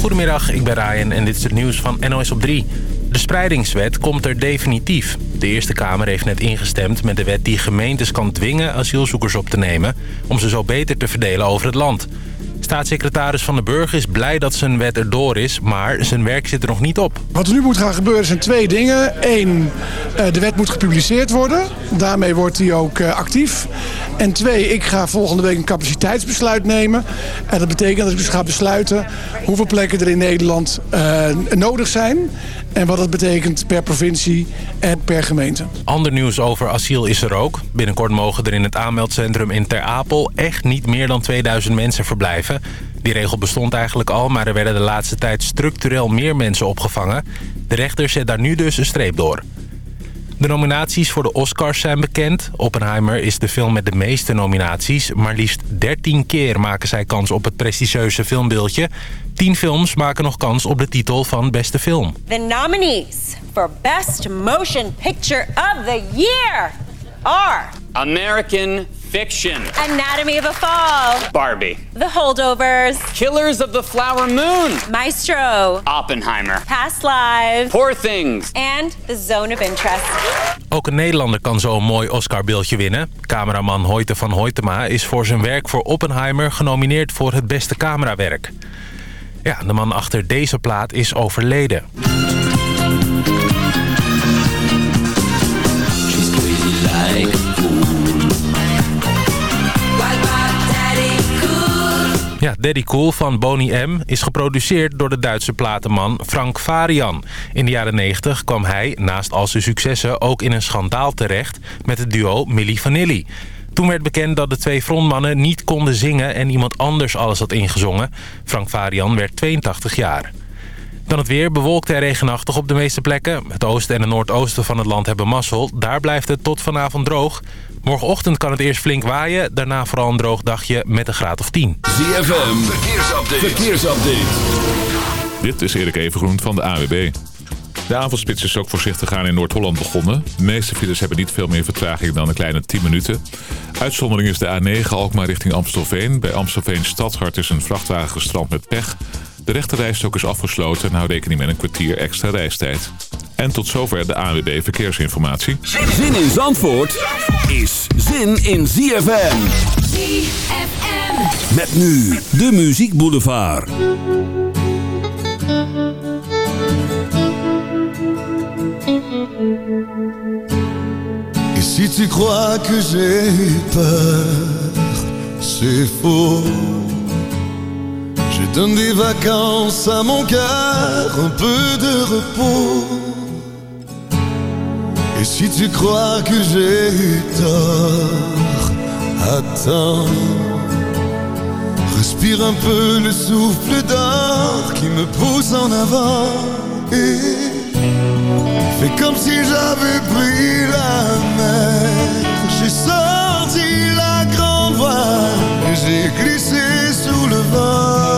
Goedemiddag, ik ben Ryan en dit is het nieuws van NOS op 3. De spreidingswet komt er definitief. De Eerste Kamer heeft net ingestemd met de wet die gemeentes kan dwingen asielzoekers op te nemen... om ze zo beter te verdelen over het land. Staatssecretaris Van den Burg is blij dat zijn wet erdoor is, maar zijn werk zit er nog niet op. Wat er nu moet gaan gebeuren zijn twee dingen. Eén, eh, de wet moet gepubliceerd worden. Daarmee wordt hij ook eh, actief. En twee, ik ga volgende week een capaciteitsbesluit nemen. En dat betekent dat ik dus ga besluiten hoeveel plekken er in Nederland uh, nodig zijn. En wat dat betekent per provincie en per gemeente. Ander nieuws over asiel is er ook. Binnenkort mogen er in het aanmeldcentrum in Ter Apel echt niet meer dan 2000 mensen verblijven. Die regel bestond eigenlijk al, maar er werden de laatste tijd structureel meer mensen opgevangen. De rechter zet daar nu dus een streep door. De nominaties voor de Oscars zijn bekend. Oppenheimer is de film met de meeste nominaties. Maar liefst 13 keer maken zij kans op het prestigieuze filmbeeldje. 10 films maken nog kans op de titel van beste film. The nominees for Best Motion Picture of the Year are... American Fiction. Anatomy of a Fall. Barbie. The Holdovers. Killers of the Flower Moon. Maestro. Oppenheimer. Past Lives. Poor Things. And The Zone of Interest. Ook een Nederlander kan zo een mooi Oscar-beeldje winnen. Cameraman Hoyte van Hoytema is voor zijn werk voor Oppenheimer genomineerd voor het beste camerawerk. Ja, de man achter deze plaat is overleden. Daddy Cool van Boney M. is geproduceerd door de Duitse platenman Frank Varian. In de jaren 90 kwam hij, naast al zijn successen, ook in een schandaal terecht... met het duo Milli Vanilli. Toen werd bekend dat de twee frontmannen niet konden zingen... en iemand anders alles had ingezongen. Frank Varian werd 82 jaar. Dan het weer, bewolkt en regenachtig op de meeste plekken. Het oosten en het noordoosten van het land hebben mazzel. Daar blijft het tot vanavond droog. Morgenochtend kan het eerst flink waaien. Daarna vooral een droog dagje met een graad of 10. ZFM, verkeersupdate. verkeersupdate. Dit is Erik Evengroen van de AWB. De avondspits is ook voorzichtig aan in Noord-Holland begonnen. De meeste files hebben niet veel meer vertraging dan een kleine 10 minuten. Uitzondering is de A9 Alkmaar richting Amstelveen. Bij Amstelveen Stadhart is een vrachtwagen gestrand met pech. De rechterrijstok is afgesloten en hou rekening met een kwartier extra reistijd. En tot zover de ANWB Verkeersinformatie. Zin in Zandvoort is zin in ZFM. ZFM. Met nu de Muziek Boulevard. Et si tu crois que j'ai peur, c'est faux. Je donne des vacances à mon cœur, un peu de repos. Et si tu crois que j'ai eu tort, attends. Respire un peu le souffle d'or qui me pousse en avant. Et fais comme si j'avais pris la mer. J'ai sorti la grande voile et j'ai glissé sous le vent.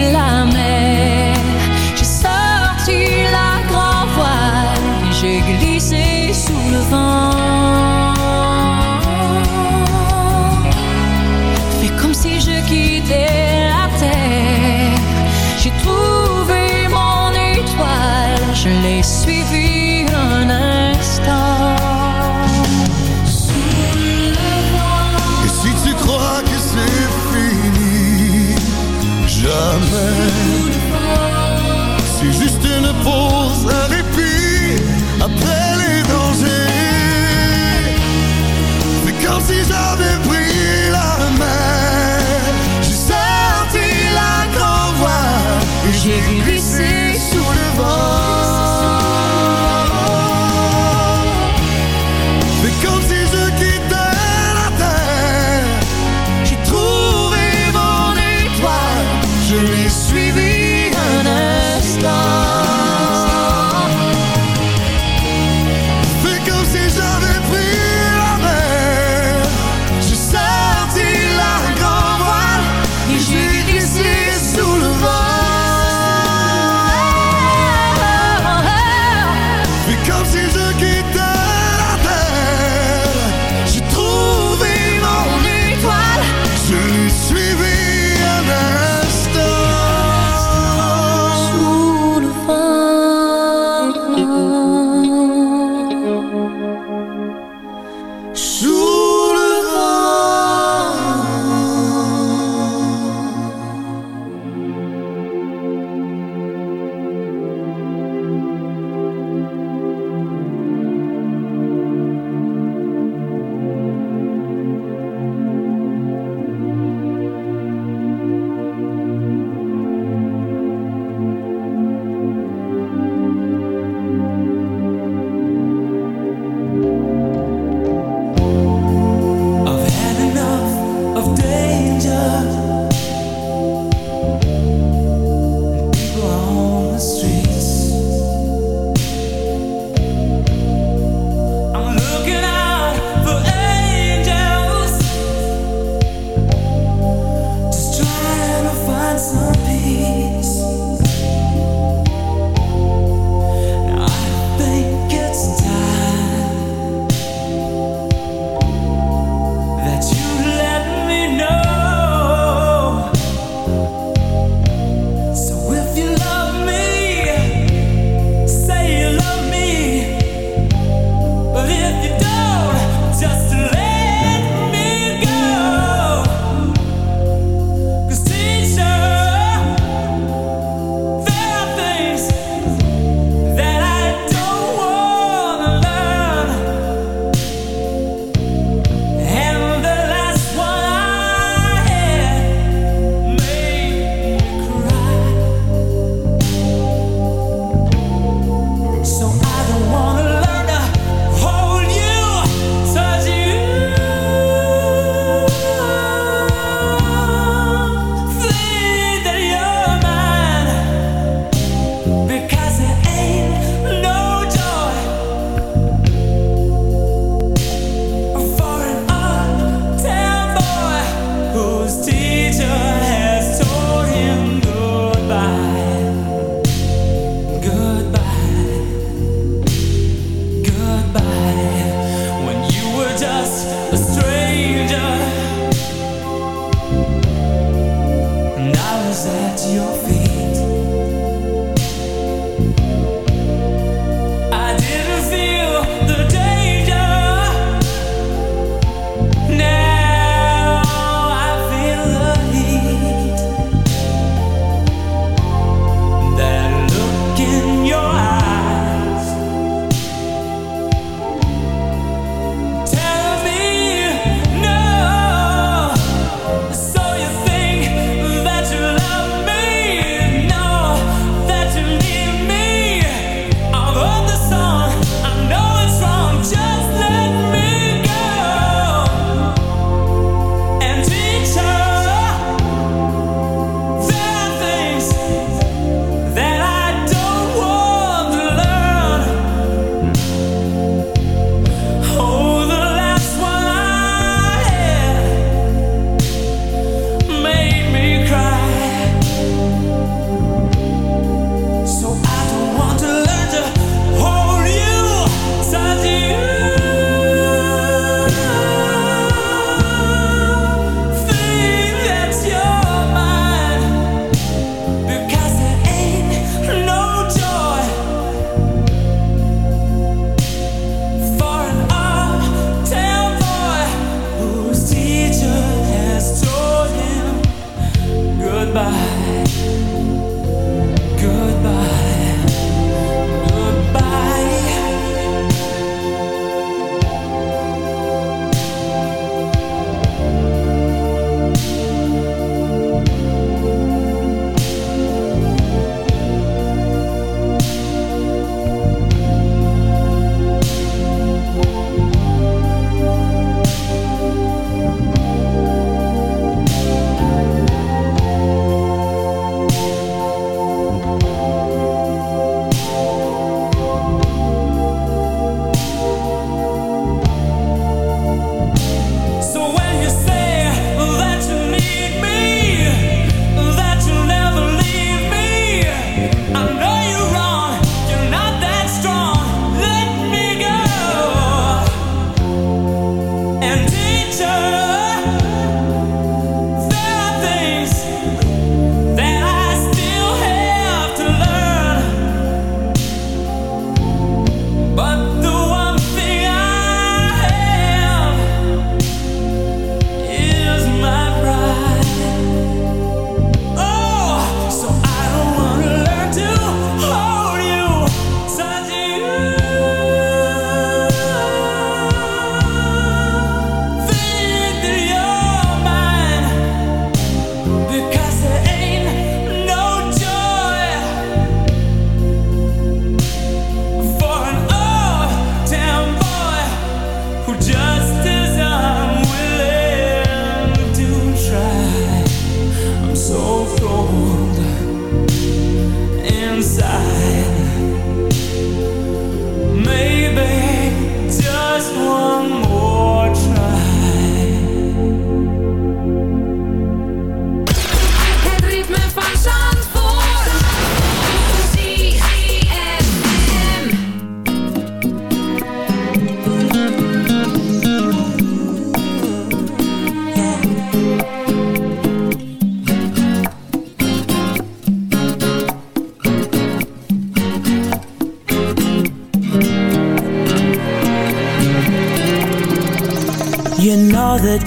La mer.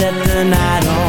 set the night on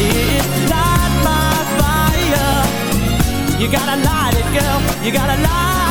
is light my fire. You gotta light it, girl. You gotta light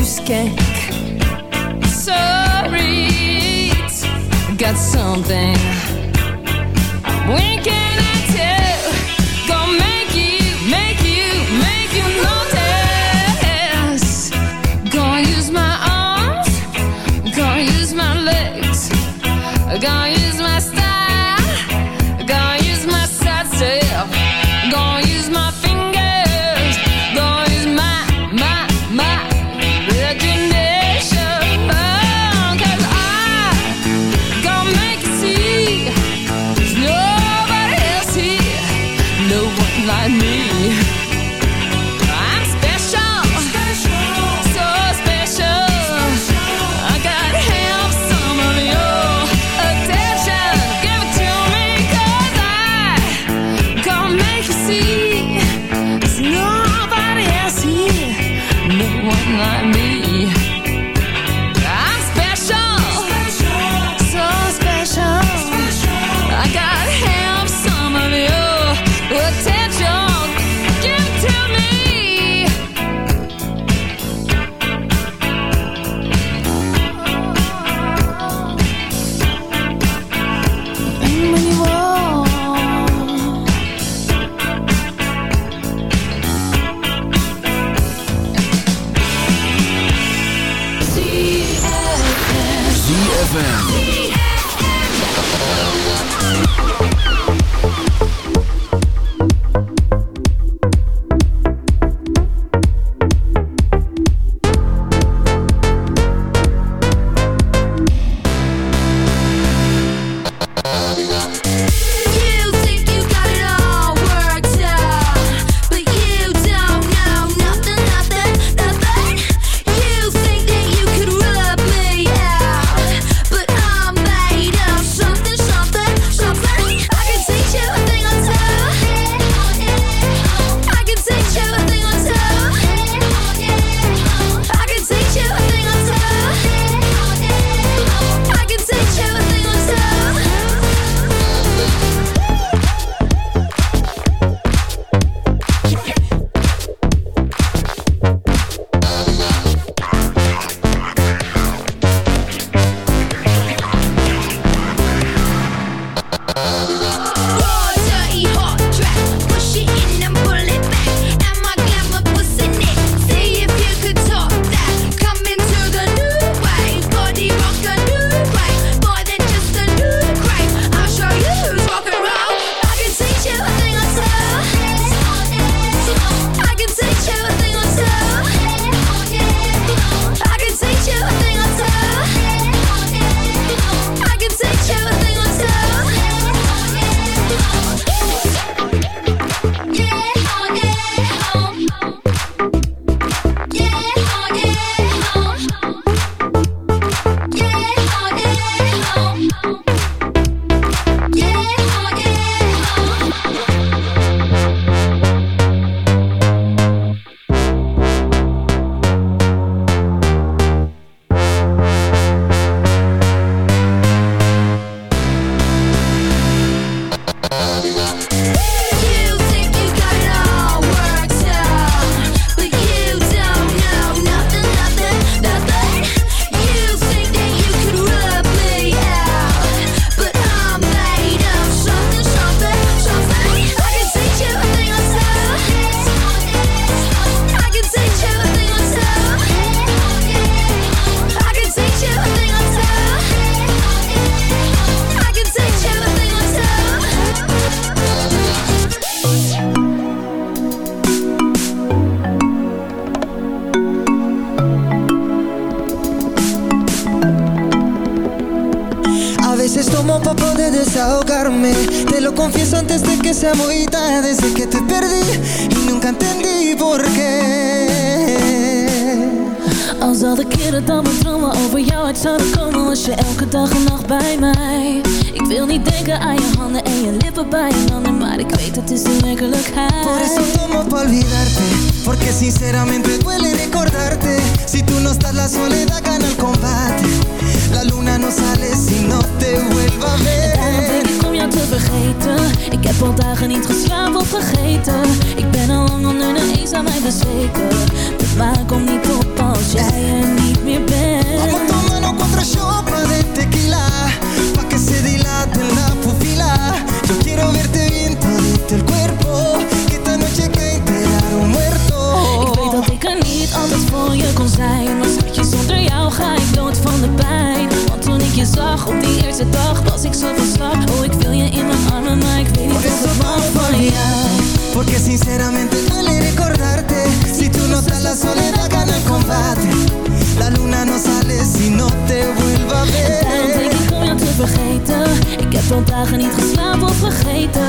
you skank. Sorry, got something. When can I tell? Porque sinceramente duele recordarte. Si tú no estás la soledad gana el combate. La luna no sale si no te vuelva a ver. En daarom denk ik om jou te vergeten. Ik heb al dagen niet geslapen of vergeten. Ik ben al lang onder de eens aan mij bezweken. De maan komt niet op als jij er niet meer bent. Vamos tomando shots más de tequila Pa' que se dilate la pupila. Yo quiero verte bien todito el cuerpo voor je kon zijn. Maar schatje, zonder jou ga ik dood van de pijn. Want toen ik je zag op die eerste dag Was ik zo van slag. Oh, ik wil je in mijn armen Maar ik weet niet Por wat pa' van jou. Porque sinceramente duele recordarte Si tú no estás la soledad gana el combate. La luna no sale si no te vuelva a Daarom denk ver. ik om jou te vergeten. Ik heb al dagen niet geslapen of vergeten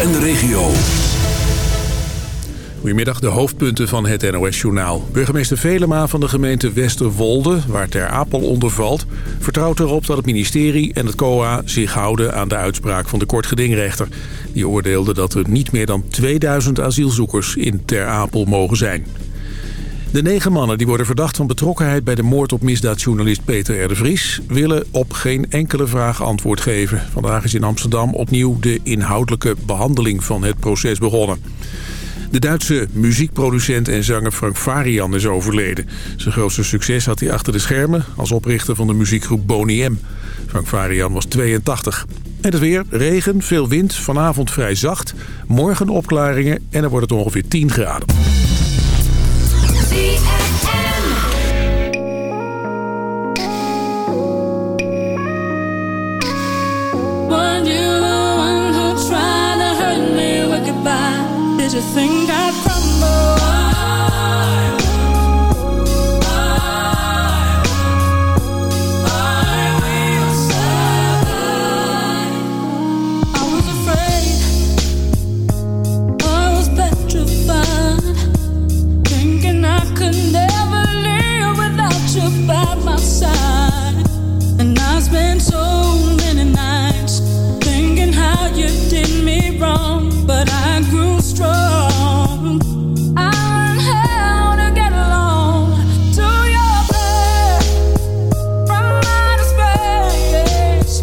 En de regio. Goedemiddag, de hoofdpunten van het NOS-journaal. Burgemeester Velema van de gemeente Westerwolde, waar Ter Apel onder valt... vertrouwt erop dat het ministerie en het COA zich houden aan de uitspraak van de kortgedingrechter. Die oordeelde dat er niet meer dan 2000 asielzoekers in Ter Apel mogen zijn. De negen mannen die worden verdacht van betrokkenheid bij de moord op misdaadjournalist Peter R. de Vries... willen op geen enkele vraag antwoord geven. Vandaag is in Amsterdam opnieuw de inhoudelijke behandeling van het proces begonnen. De Duitse muziekproducent en zanger Frank Farian is overleden. Zijn grootste succes had hij achter de schermen als oprichter van de muziekgroep Boney M. Frank Farian was 82. En het weer, regen, veel wind, vanavond vrij zacht. Morgen opklaringen en dan wordt het ongeveer 10 graden. I grew strong. I'm held to get along to your best. Right as face.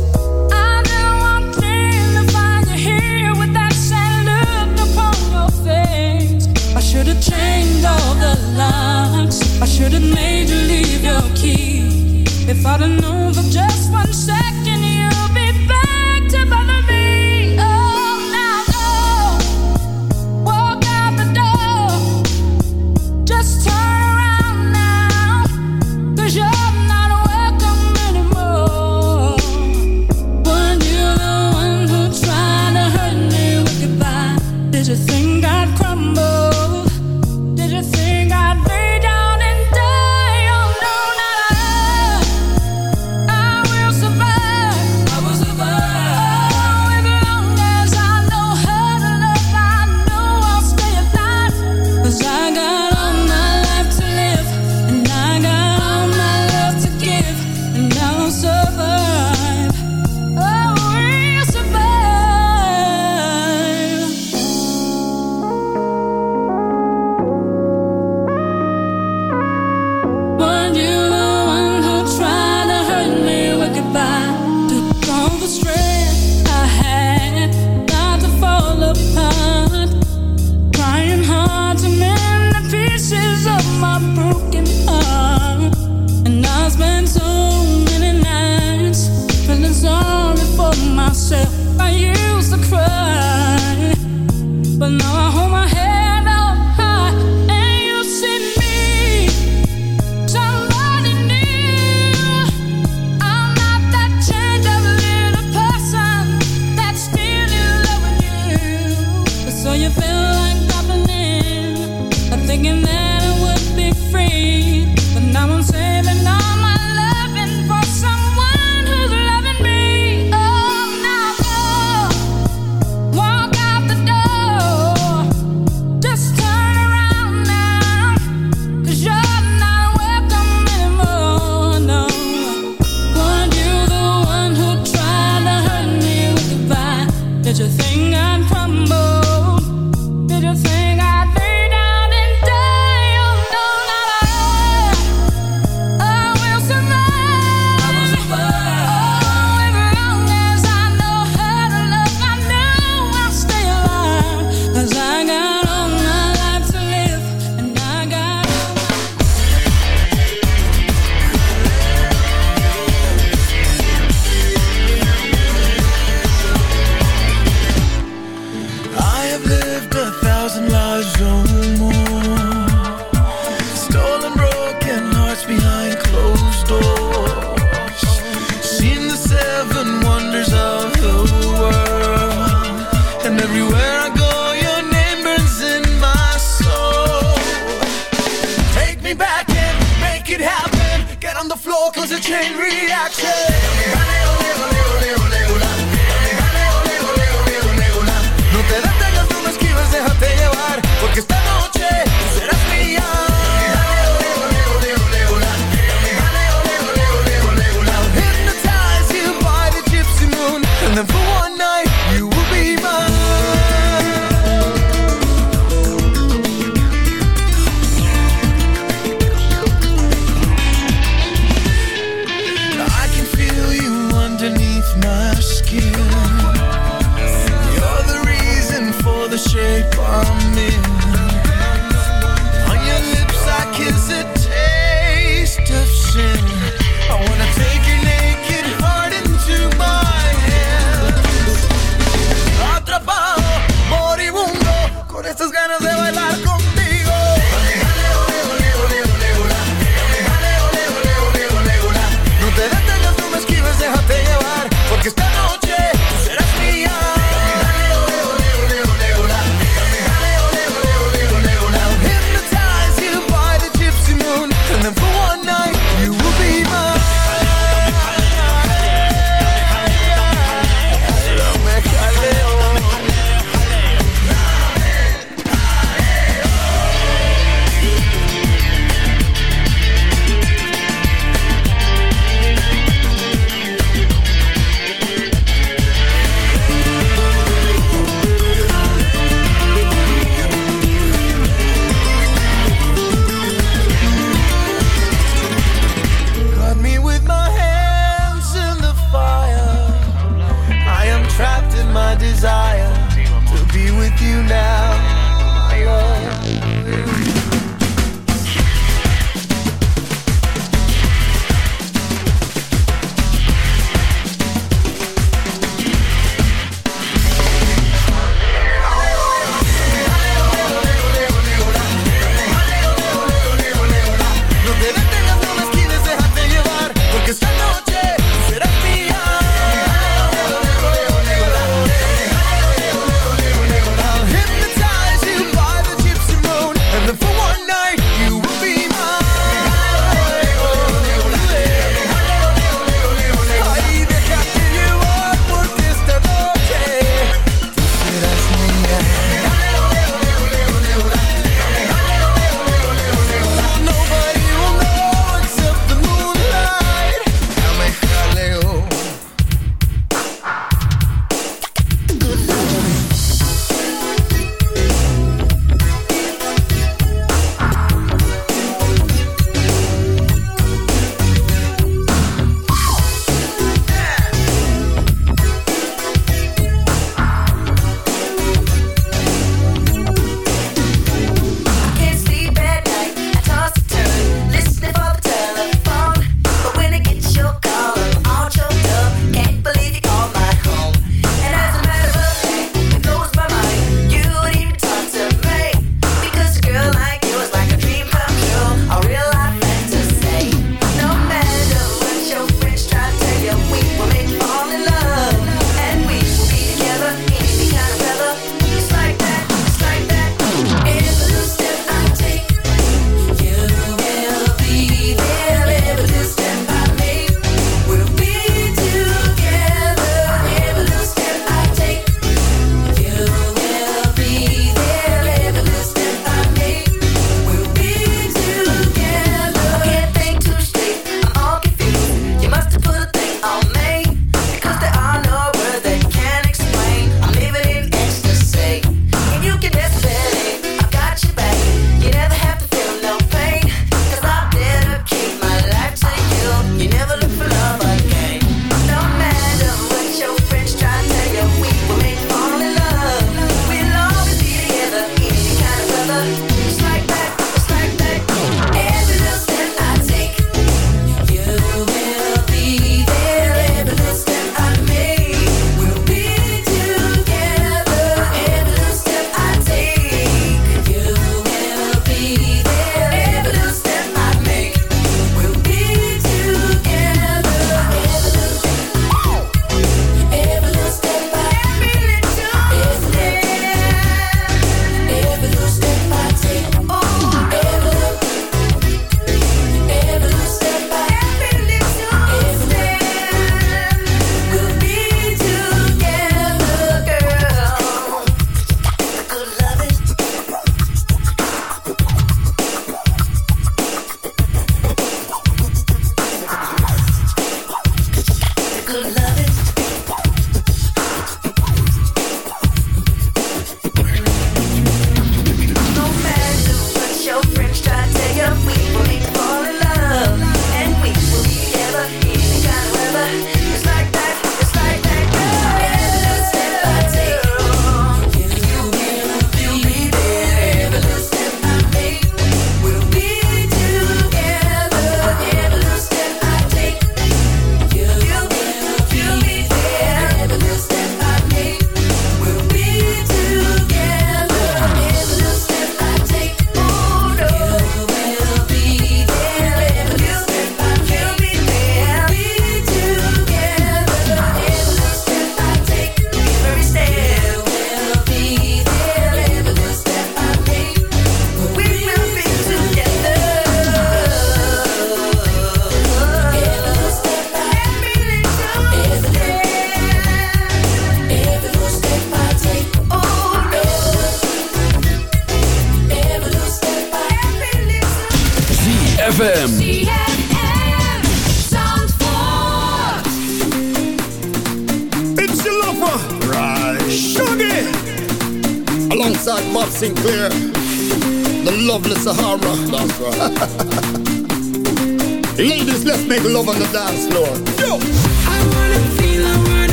I know I'm gonna find you here with that sand of the promo face. I should have changed all the locks. I should have made you leave your key. If I'd have known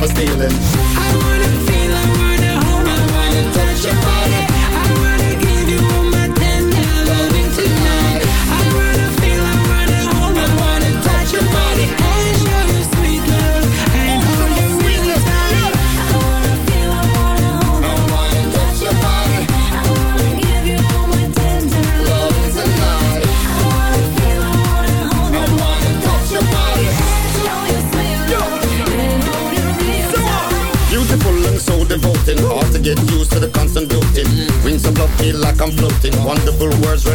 for stealing.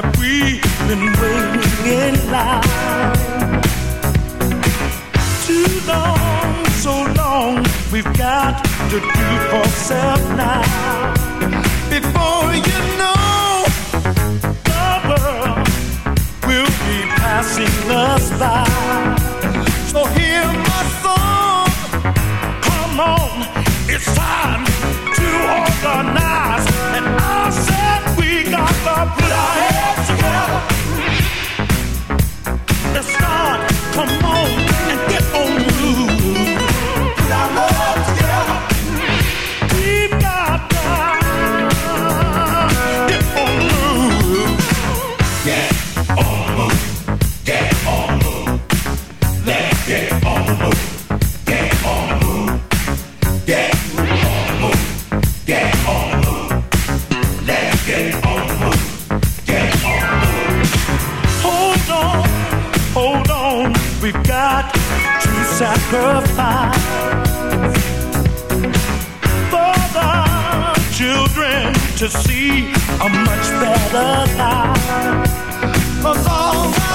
have we been waiting in line? Too long, so long, we've got to do for self now. Before you know, the world will be passing us by. So hear my song, come on, it's time to organize. And I said we got the plan. sacrifice for the children to see a much better life. For all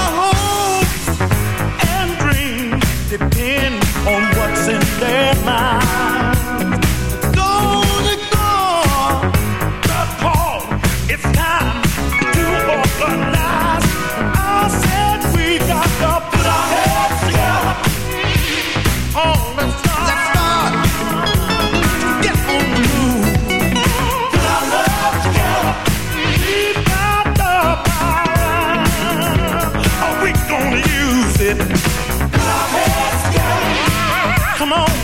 come on.